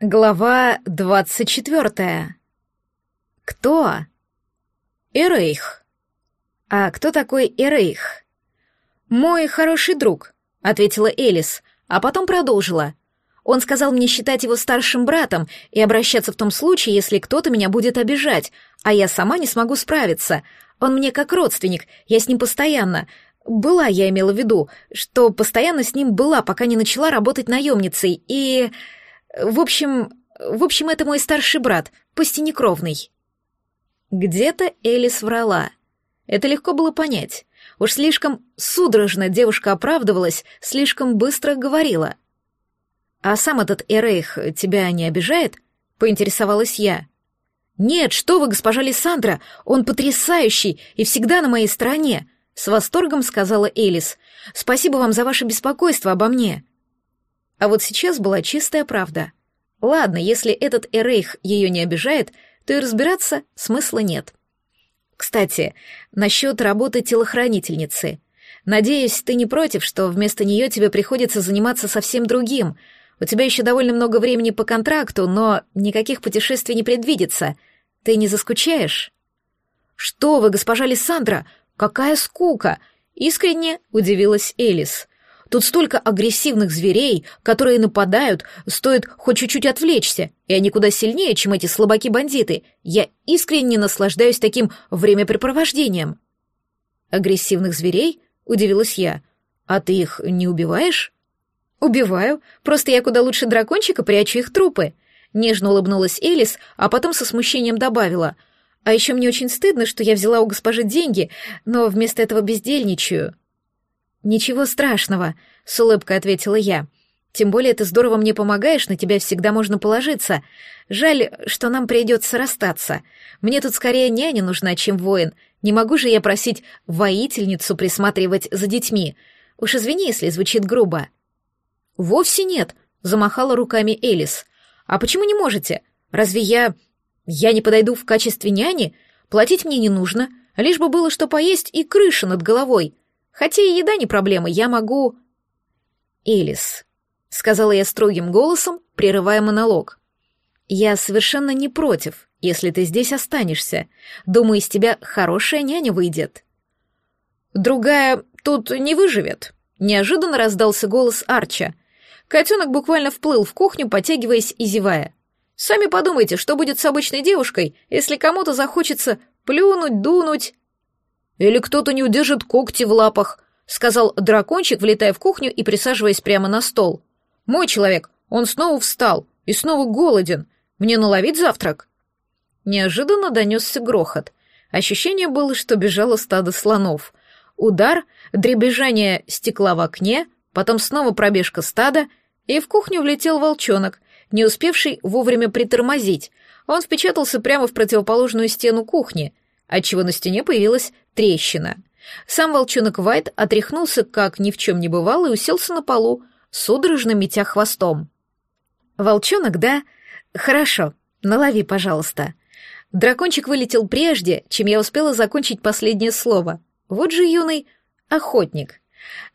Глава двадцать четвертая. Кто? Эрейх. А кто такой Эрейх? Мой хороший друг, ответила Элис, а потом продолжила. Он сказал мне считать его старшим братом и обращаться в том случае, если кто-то меня будет обижать, а я сама не смогу справиться. Он мне как родственник, я с ним постоянно. Была, я имела в виду, что постоянно с ним была, пока не начала работать наемницей, и... В общем, в общем, это мой старший брат, пусть и некровный». Где-то Элис врала. Это легко было понять. Уж слишком судорожно девушка оправдывалась, слишком быстро говорила. «А сам этот Эрейх тебя не обижает?» — поинтересовалась я. «Нет, что вы, госпожа Лиссандра, он потрясающий и всегда на моей стороне!» — с восторгом сказала Элис. «Спасибо вам за ваше беспокойство обо мне!» А вот сейчас была чистая правда. Ладно, если этот Эрейх ее не обижает, то и разбираться смысла нет. Кстати, насчет работы телохранительницы. Надеюсь, ты не против, что вместо нее тебе приходится заниматься совсем другим. У тебя еще довольно много времени по контракту, но никаких путешествий не предвидится. Ты не заскучаешь? Что вы, госпожа Лиссандра, какая скука! Искренне удивилась Элис. Тут столько агрессивных зверей, которые нападают, стоит хоть чуть-чуть отвлечься, и они куда сильнее, чем эти слабаки-бандиты. Я искренне наслаждаюсь таким времяпрепровождением». «Агрессивных зверей?» — удивилась я. «А ты их не убиваешь?» «Убиваю. Просто я куда лучше дракончика прячу их трупы». Нежно улыбнулась Элис, а потом со смущением добавила. «А еще мне очень стыдно, что я взяла у госпожи деньги, но вместо этого бездельничаю». «Ничего страшного», — с улыбкой ответила я. «Тем более ты здорово мне помогаешь, на тебя всегда можно положиться. Жаль, что нам придется расстаться. Мне тут скорее няня нужна, чем воин. Не могу же я просить воительницу присматривать за детьми. Уж извини, если звучит грубо». «Вовсе нет», — замахала руками Элис. «А почему не можете? Разве я... я не подойду в качестве няни? Платить мне не нужно, лишь бы было что поесть и крыша над головой. Хотя и еда не проблема, я могу... Элис, — сказала я строгим голосом, прерывая монолог. «Я совершенно не против, если ты здесь останешься. Думаю, из тебя хорошая няня выйдет». «Другая тут не выживет», — неожиданно раздался голос Арча. Котенок буквально вплыл в кухню, потягиваясь и зевая. «Сами подумайте, что будет с обычной девушкой, если кому-то захочется плюнуть, дунуть...» «Или кто-то не удержит когти в лапах», — сказал дракончик, влетая в кухню и присаживаясь прямо на стол. «Мой человек, он снова встал и снова голоден. Мне наловить завтрак?» Неожиданно донесся грохот. Ощущение было, что бежало стадо слонов. Удар, дребезжание стекла в окне, потом снова пробежка стада, и в кухню влетел волчонок, не успевший вовремя притормозить. Он впечатался прямо в противоположную стену кухни — отчего на стене появилась трещина. Сам волчонок Вайт отряхнулся, как ни в чем не бывало, и уселся на полу, судорожно метя хвостом. «Волчонок, да? Хорошо, налови, пожалуйста». Дракончик вылетел прежде, чем я успела закончить последнее слово. Вот же юный охотник.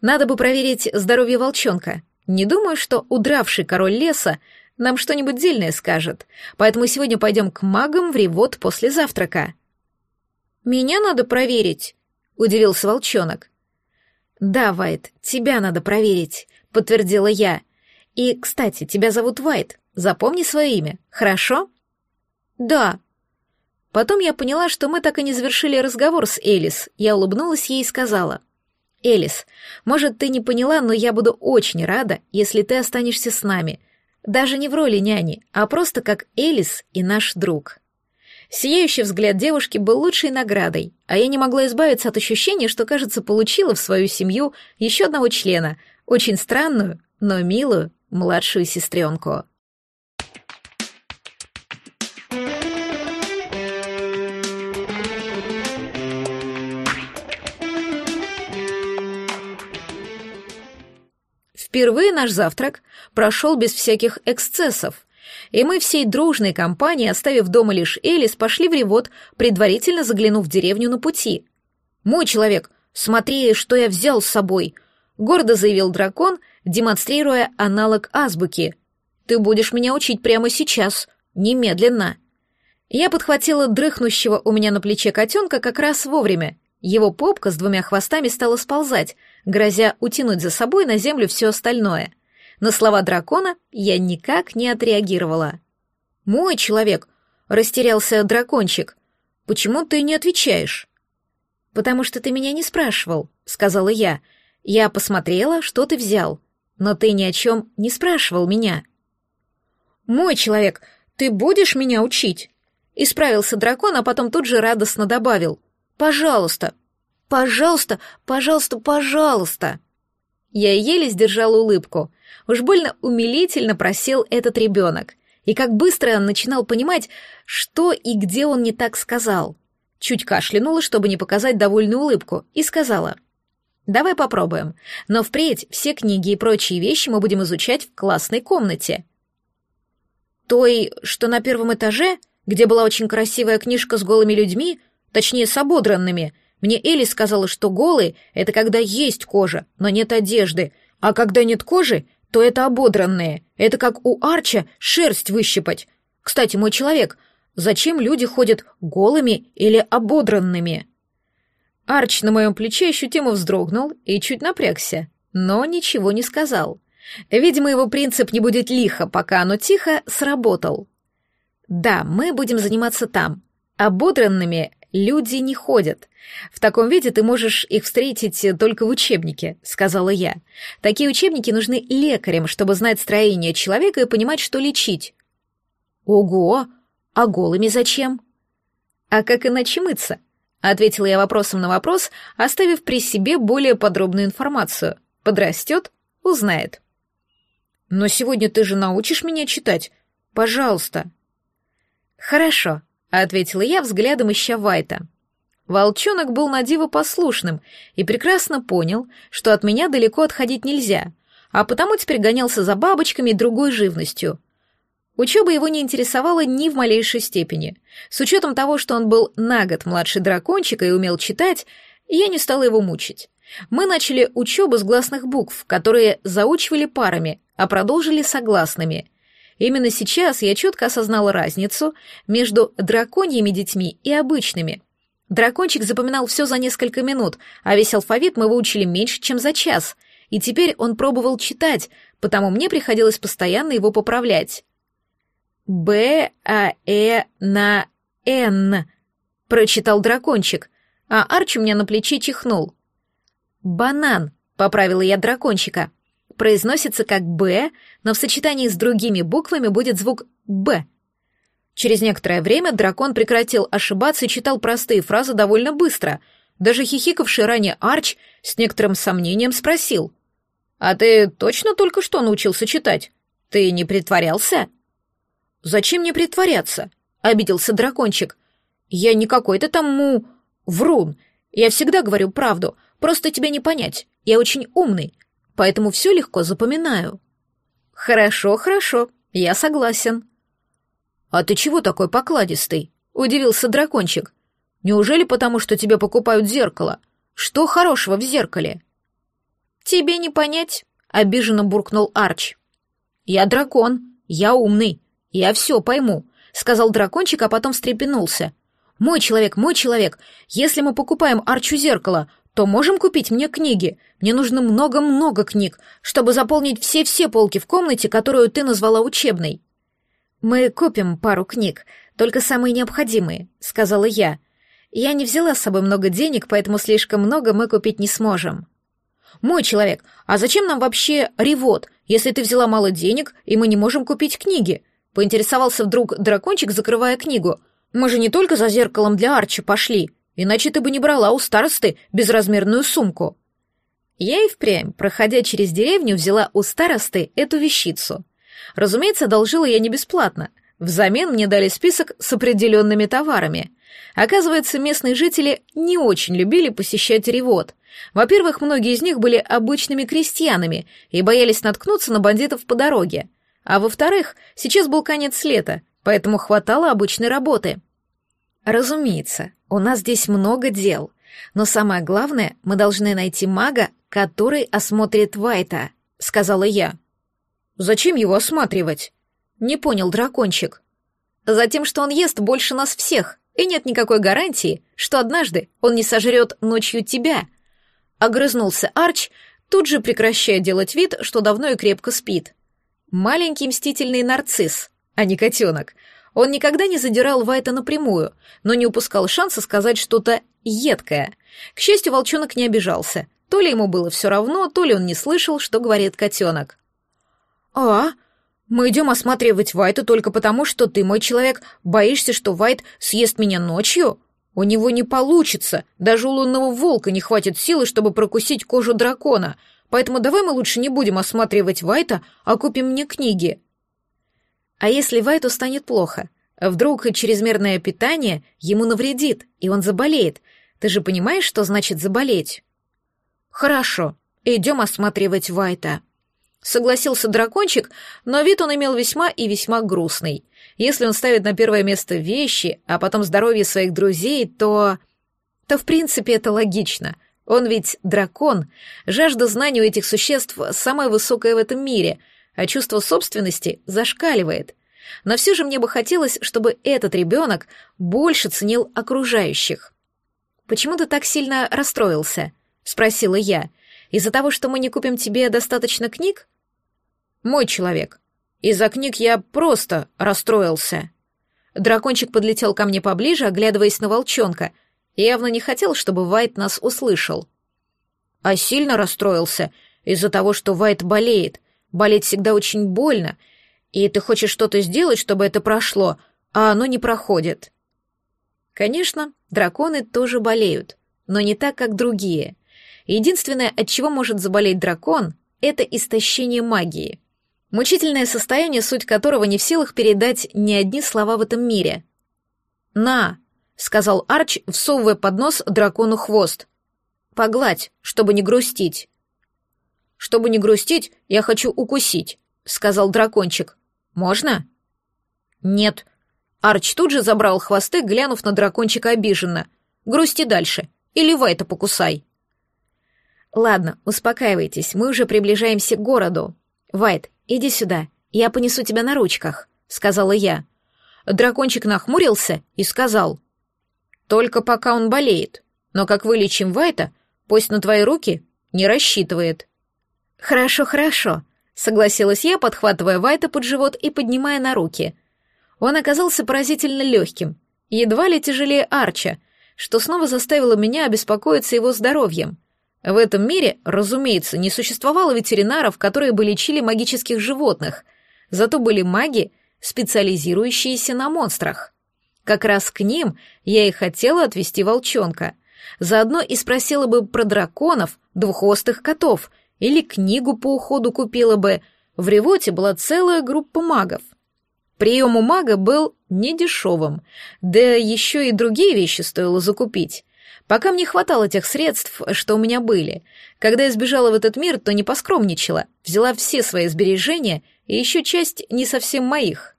Надо бы проверить здоровье волчонка. Не думаю, что удравший король леса нам что-нибудь дельное скажет, поэтому сегодня пойдем к магам в ревод после завтрака. Меня надо проверить, удивился волчонок. Да, Вайт, тебя надо проверить, подтвердила я. И, кстати, тебя зовут Вайт. Запомни свое имя, хорошо? Да. Потом я поняла, что мы так и не завершили разговор с Элис. Я улыбнулась ей и сказала: Элис, может, ты не поняла, но я буду очень рада, если ты останешься с нами. Даже не в роли няни, а просто как Элис и наш друг. Сияющий взгляд девушки был лучшей наградой, а я не могла избавиться от ощущения, что, кажется, получила в свою семью еще одного члена, очень странную, но милую младшую сестренку. Впервые наш завтрак прошел без всяких эксцессов, и мы всей дружной компанией, оставив дома лишь Элис, пошли в ревод, предварительно заглянув в деревню на пути. «Мой человек, смотри, что я взял с собой!» — гордо заявил дракон, демонстрируя аналог азбуки. «Ты будешь меня учить прямо сейчас, немедленно!» Я подхватила дрыхнущего у меня на плече котенка как раз вовремя. Его попка с двумя хвостами стала сползать, грозя утянуть за собой на землю все остальное — на слова дракона я никак не отреагировала. «Мой человек!» — растерялся дракончик. «Почему ты не отвечаешь?» «Потому что ты меня не спрашивал», — сказала я. «Я посмотрела, что ты взял, но ты ни о чем не спрашивал меня». «Мой человек, ты будешь меня учить?» Исправился дракон, а потом тут же радостно добавил. «Пожалуйста, пожалуйста, пожалуйста, пожалуйста!» Я еле сдержала улыбку. Уж больно умилительно просил этот ребенок. И как быстро он начинал понимать, что и где он не так сказал. Чуть кашлянула, чтобы не показать довольную улыбку, и сказала. «Давай попробуем. Но впредь все книги и прочие вещи мы будем изучать в классной комнате». «Той, что на первом этаже, где была очень красивая книжка с голыми людьми, точнее, с ободранными», мне Элис сказала, что голые — это когда есть кожа, но нет одежды, а когда нет кожи, то это ободранные. Это как у Арча шерсть выщипать. Кстати, мой человек, зачем люди ходят голыми или ободранными? Арч на моем плече ощутимо вздрогнул и чуть напрягся, но ничего не сказал. Видимо, его принцип «не будет лихо, пока оно тихо» сработал. «Да, мы будем заниматься там. Ободранными люди не ходят. В таком виде ты можешь их встретить только в учебнике», — сказала я. «Такие учебники нужны лекарям, чтобы знать строение человека и понимать, что лечить». «Ого! А голыми зачем?» «А как иначе мыться?» — ответила я вопросом на вопрос, оставив при себе более подробную информацию. «Подрастет — узнает». «Но сегодня ты же научишь меня читать. Пожалуйста». «Хорошо», ответила я взглядом ища Вайта. Волчонок был на диво послушным и прекрасно понял, что от меня далеко отходить нельзя, а потому теперь гонялся за бабочками и другой живностью. Учеба его не интересовала ни в малейшей степени. С учетом того, что он был на год младше дракончика и умел читать, я не стала его мучить. Мы начали учебу с гласных букв, которые заучивали парами, а продолжили согласными. Именно сейчас я четко осознала разницу между драконьими детьми и обычными. Дракончик запоминал все за несколько минут, а весь алфавит мы выучили меньше, чем за час, и теперь он пробовал читать, потому мне приходилось постоянно его поправлять. «Б-А-Э на Н», — прочитал дракончик, а Арчи у меня на плече чихнул. «Банан», — поправила я дракончика, — произносится как «б», но в сочетании с другими буквами будет звук «б». Через некоторое время дракон прекратил ошибаться и читал простые фразы довольно быстро. Даже хихикавший ранее Арч с некоторым сомнением спросил. «А ты точно только что научился читать? Ты не притворялся?» «Зачем мне притворяться?» — обиделся дракончик. «Я не какой-то там му... врун. Я всегда говорю правду. Просто тебя не понять. Я очень умный поэтому все легко запоминаю». «Хорошо, хорошо, я согласен». «А ты чего такой покладистый?» — удивился дракончик. «Неужели потому, что тебе покупают зеркало? Что хорошего в зеркале?» «Тебе не понять», — обиженно буркнул Арч. «Я дракон, я умный, я все пойму», — сказал дракончик, а потом встрепенулся. «Мой человек, мой человек, если мы покупаем Арчу зеркало, то можем купить мне книги. Мне нужно много-много книг, чтобы заполнить все-все полки в комнате, которую ты назвала учебной». «Мы купим пару книг, только самые необходимые», — сказала я. «Я не взяла с собой много денег, поэтому слишком много мы купить не сможем». «Мой человек, а зачем нам вообще ревод, если ты взяла мало денег, и мы не можем купить книги?» — поинтересовался вдруг дракончик, закрывая книгу. «Мы же не только за зеркалом для Арчи пошли», иначе ты бы не брала у старосты безразмерную сумку». Я и впрямь, проходя через деревню, взяла у старосты эту вещицу. Разумеется, одолжила я не бесплатно. Взамен мне дали список с определенными товарами. Оказывается, местные жители не очень любили посещать ревод. Во-первых, многие из них были обычными крестьянами и боялись наткнуться на бандитов по дороге. А во-вторых, сейчас был конец лета, поэтому хватало обычной работы. Разумеется, у нас здесь много дел, но самое главное, мы должны найти мага, который осмотрит Вайта», — сказала я. «Зачем его осматривать?» — не понял дракончик. «Затем, что он ест больше нас всех, и нет никакой гарантии, что однажды он не сожрет ночью тебя», — огрызнулся Арч, тут же прекращая делать вид, что давно и крепко спит. «Маленький мстительный нарцисс, а не котенок», — он никогда не задирал Вайта напрямую, но не упускал шанса сказать что-то едкое. К счастью, волчонок не обижался. То ли ему было все равно, то ли он не слышал, что говорит котенок. «А, мы идем осматривать Вайта только потому, что ты, мой человек, боишься, что Вайт съест меня ночью? У него не получится, даже у лунного волка не хватит силы, чтобы прокусить кожу дракона, поэтому давай мы лучше не будем осматривать Вайта, а купим мне книги». А если Вайту станет плохо? Вдруг чрезмерное питание ему навредит, и он заболеет. Ты же понимаешь, что значит заболеть? Хорошо, идем осматривать Вайта. Согласился дракончик, но вид он имел весьма и весьма грустный. Если он ставит на первое место вещи, а потом здоровье своих друзей, то... То, в принципе, это логично. Он ведь дракон. Жажда знаний у этих существ самая высокая в этом мире — а чувство собственности зашкаливает. Но все же мне бы хотелось, чтобы этот ребенок больше ценил окружающих. «Почему ты так сильно расстроился?» — спросила я. «Из-за того, что мы не купим тебе достаточно книг?» «Мой человек. Из-за книг я просто расстроился». Дракончик подлетел ко мне поближе, оглядываясь на волчонка. Явно не хотел, чтобы Вайт нас услышал. А сильно расстроился из-за того, что Вайт болеет. Болеть всегда очень больно, и ты хочешь что-то сделать, чтобы это прошло, а оно не проходит. Конечно, драконы тоже болеют, но не так, как другие. Единственное, от чего может заболеть дракон, это истощение магии. Мучительное состояние, суть которого не в силах передать ни одни слова в этом мире. «На!» — сказал Арч, всовывая под нос дракону хвост. «Погладь, чтобы не грустить». Чтобы не грустить, я хочу укусить», — сказал дракончик. «Можно?» «Нет». Арч тут же забрал хвосты, глянув на дракончика обиженно. «Грусти дальше. Или Вайта покусай». «Ладно, успокаивайтесь, мы уже приближаемся к городу. Вайт, иди сюда, я понесу тебя на ручках», — сказала я. Дракончик нахмурился и сказал. «Только пока он болеет, но как вылечим Вайта, пусть на твои руки не рассчитывает». «Хорошо, хорошо», — согласилась я, подхватывая Вайта под живот и поднимая на руки. Он оказался поразительно легким, едва ли тяжелее Арча, что снова заставило меня обеспокоиться его здоровьем. В этом мире, разумеется, не существовало ветеринаров, которые бы лечили магических животных, зато были маги, специализирующиеся на монстрах. Как раз к ним я и хотела отвести волчонка. Заодно и спросила бы про драконов, двухвостых котов — или книгу по уходу купила бы, в ревоте была целая группа магов. Прием у мага был недешевым, да еще и другие вещи стоило закупить. Пока мне хватало тех средств, что у меня были. Когда я сбежала в этот мир, то не поскромничала, взяла все свои сбережения и еще часть не совсем моих.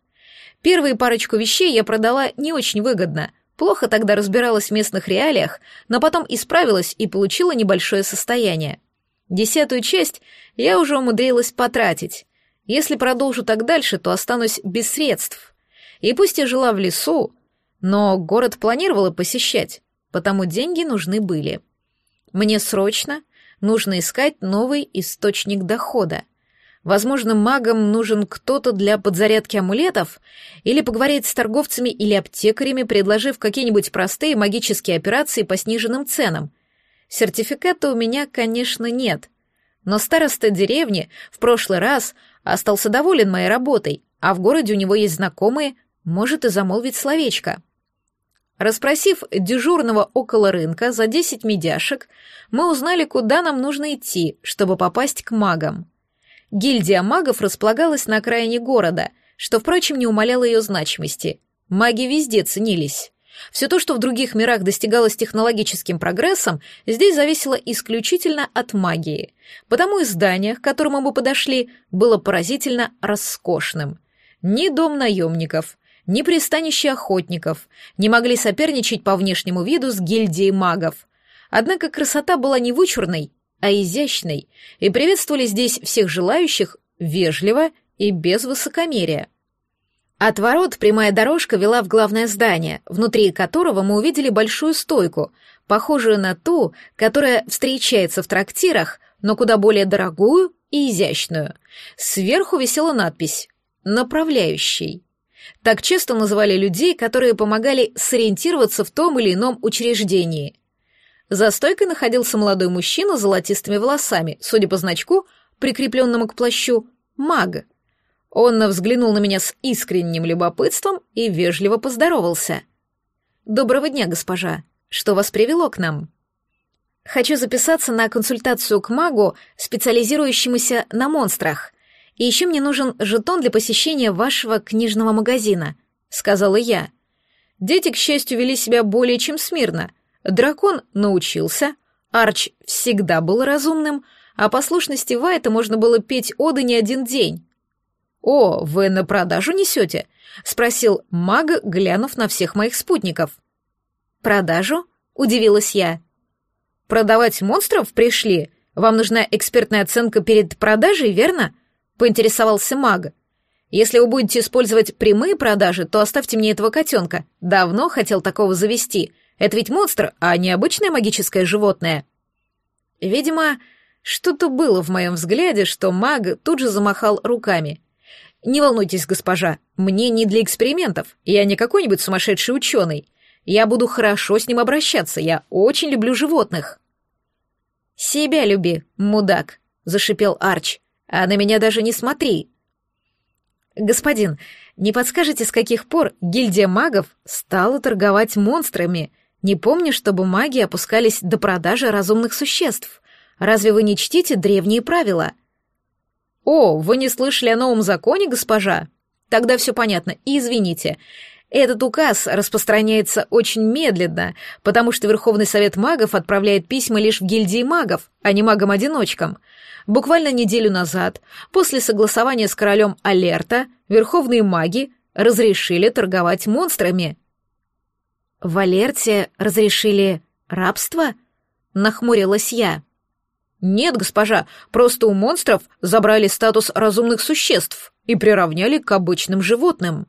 Первые парочку вещей я продала не очень выгодно, плохо тогда разбиралась в местных реалиях, но потом исправилась и получила небольшое состояние. Десятую часть я уже умудрилась потратить. Если продолжу так дальше, то останусь без средств. И пусть я жила в лесу, но город планировала посещать, потому деньги нужны были. Мне срочно нужно искать новый источник дохода. Возможно, магам нужен кто-то для подзарядки амулетов или поговорить с торговцами или аптекарями, предложив какие-нибудь простые магические операции по сниженным ценам — Сертификата у меня, конечно, нет. Но староста деревни в прошлый раз остался доволен моей работой, а в городе у него есть знакомые, может и замолвить словечко. Распросив дежурного около рынка за 10 медяшек, мы узнали, куда нам нужно идти, чтобы попасть к магам. Гильдия магов располагалась на окраине города, что, впрочем, не умаляло ее значимости. Маги везде ценились. Все то, что в других мирах достигалось технологическим прогрессом, здесь зависело исключительно от магии. Потому и здание, к которому мы подошли, было поразительно роскошным. Ни дом наемников, ни пристанище охотников не могли соперничать по внешнему виду с гильдией магов. Однако красота была не вычурной, а изящной, и приветствовали здесь всех желающих вежливо и без высокомерия. От ворот прямая дорожка вела в главное здание, внутри которого мы увидели большую стойку, похожую на ту, которая встречается в трактирах, но куда более дорогую и изящную. Сверху висела надпись «Направляющий». Так часто называли людей, которые помогали сориентироваться в том или ином учреждении. За стойкой находился молодой мужчина с золотистыми волосами, судя по значку, прикрепленному к плащу, маг. Он взглянул на меня с искренним любопытством и вежливо поздоровался. «Доброго дня, госпожа. Что вас привело к нам?» «Хочу записаться на консультацию к магу, специализирующемуся на монстрах. И еще мне нужен жетон для посещения вашего книжного магазина», — сказала я. Дети, к счастью, вели себя более чем смирно. Дракон научился, Арч всегда был разумным, а послушности Вайта можно было петь оды не один день. «О, вы на продажу несете?» — спросил маг, глянув на всех моих спутников. «Продажу?» — удивилась я. «Продавать монстров пришли? Вам нужна экспертная оценка перед продажей, верно?» — поинтересовался маг. «Если вы будете использовать прямые продажи, то оставьте мне этого котенка. Давно хотел такого завести. Это ведь монстр, а не обычное магическое животное». Видимо, что-то было в моем взгляде, что маг тут же замахал руками — не волнуйтесь, госпожа, мне не для экспериментов, я не какой-нибудь сумасшедший ученый. Я буду хорошо с ним обращаться, я очень люблю животных». «Себя люби, мудак», — зашипел Арч, — «а на меня даже не смотри». «Господин, не подскажете, с каких пор гильдия магов стала торговать монстрами? Не помню, чтобы маги опускались до продажи разумных существ. Разве вы не чтите древние правила?» «О, вы не слышали о новом законе, госпожа?» «Тогда все понятно. И извините. Этот указ распространяется очень медленно, потому что Верховный Совет магов отправляет письма лишь в гильдии магов, а не магам-одиночкам. Буквально неделю назад, после согласования с королем Алерта, верховные маги разрешили торговать монстрами». «В Алерте разрешили рабство?» — нахмурилась я. «Я...» «Нет, госпожа, просто у монстров забрали статус разумных существ и приравняли к обычным животным».